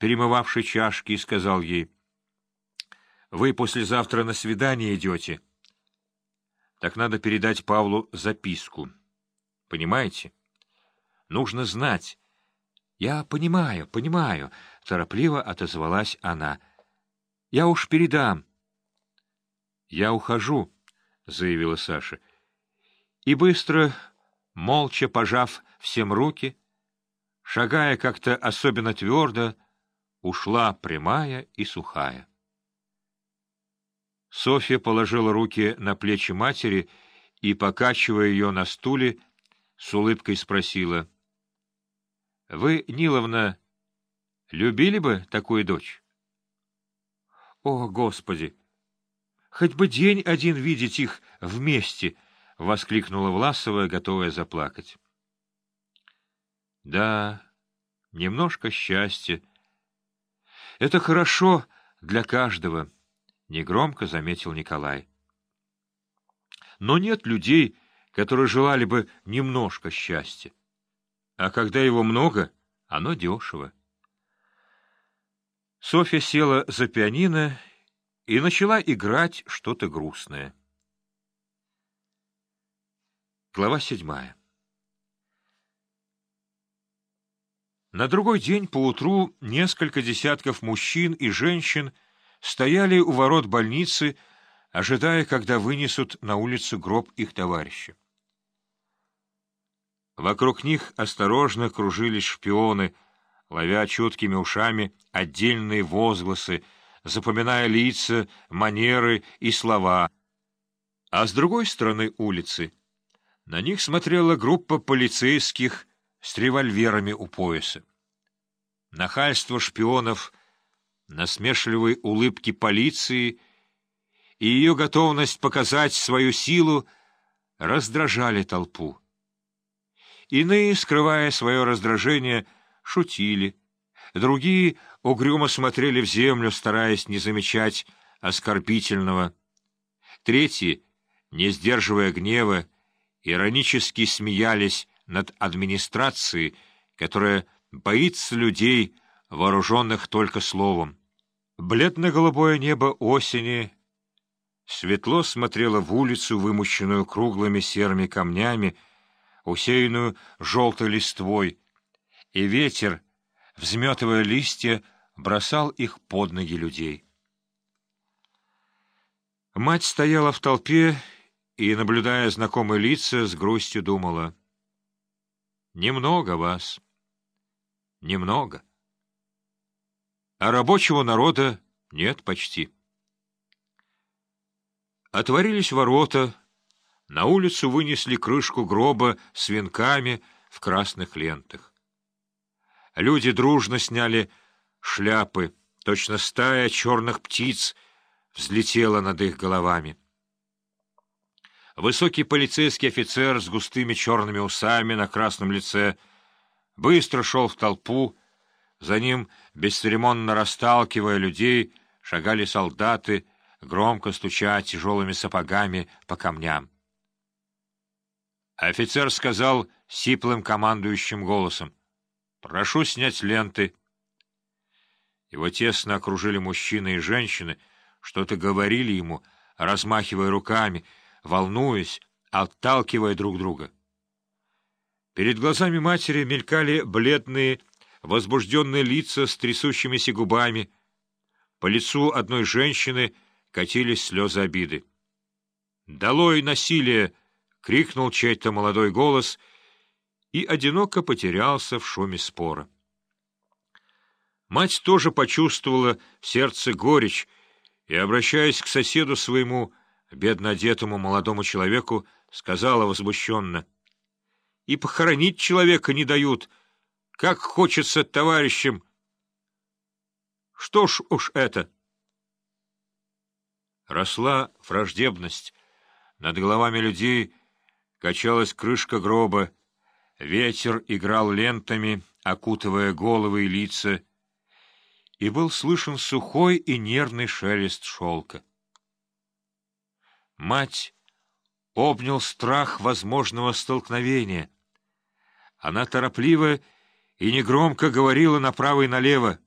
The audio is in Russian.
перемывавший чашки, и сказал ей, «Вы послезавтра на свидание идете. Так надо передать Павлу записку. Понимаете? Нужно знать». «Я понимаю, понимаю», — торопливо отозвалась она. «Я уж передам». «Я ухожу», — заявила Саша. И быстро, молча пожав всем руки, шагая как-то особенно твердо, ушла прямая и сухая. Софья положила руки на плечи матери и, покачивая ее на стуле, с улыбкой спросила. — Вы, Ниловна, любили бы такую дочь? — О, Господи! Хоть бы день один видеть их вместе! — воскликнула Власова, готовая заплакать. — Да, немножко счастья, это хорошо для каждого, — негромко заметил Николай. Но нет людей, которые желали бы немножко счастья. А когда его много, оно дешево. Софья села за пианино и начала играть что-то грустное. Глава седьмая На другой день поутру несколько десятков мужчин и женщин стояли у ворот больницы, ожидая, когда вынесут на улицу гроб их товарища. Вокруг них осторожно кружились шпионы, ловя чуткими ушами отдельные возгласы, запоминая лица, манеры и слова. А с другой стороны улицы на них смотрела группа полицейских с револьверами у пояса. Нахальство шпионов, насмешливые улыбки полиции и ее готовность показать свою силу раздражали толпу. Иные, скрывая свое раздражение, шутили, другие угрюмо смотрели в землю, стараясь не замечать оскорбительного. Третьи, не сдерживая гнева, иронически смеялись над администрацией, которая боится людей, вооруженных только словом. Бледно-голубое небо осени светло смотрело в улицу, вымощенную круглыми серыми камнями, усеянную желтой листвой, и ветер, взметывая листья, бросал их под ноги людей. Мать стояла в толпе и, наблюдая знакомые лица, с грустью думала. «Немного вас. Немного. А рабочего народа нет почти». Отворились ворота, на улицу вынесли крышку гроба с венками в красных лентах. Люди дружно сняли шляпы, точно стая черных птиц взлетела над их головами. Высокий полицейский офицер с густыми черными усами на красном лице быстро шел в толпу, за ним, бесцеремонно расталкивая людей, шагали солдаты, громко стуча тяжелыми сапогами по камням. Офицер сказал сиплым командующим голосом, «Прошу снять ленты». Его тесно окружили мужчины и женщины, что-то говорили ему, размахивая руками — волнуясь, отталкивая друг друга. Перед глазами матери мелькали бледные, возбужденные лица с трясущимися губами. По лицу одной женщины катились слезы обиды. «Долой насилие!» — крикнул чей-то молодой голос и одиноко потерялся в шуме спора. Мать тоже почувствовала в сердце горечь и, обращаясь к соседу своему, бедно одетому молодому человеку, сказала возмущенно. — И похоронить человека не дают. Как хочется товарищам. Что ж уж это? Росла враждебность. Над головами людей качалась крышка гроба. Ветер играл лентами, окутывая головы и лица, и был слышен сухой и нервный шелест шелка. Мать обнял страх возможного столкновения. Она торопливо и негромко говорила направо и налево.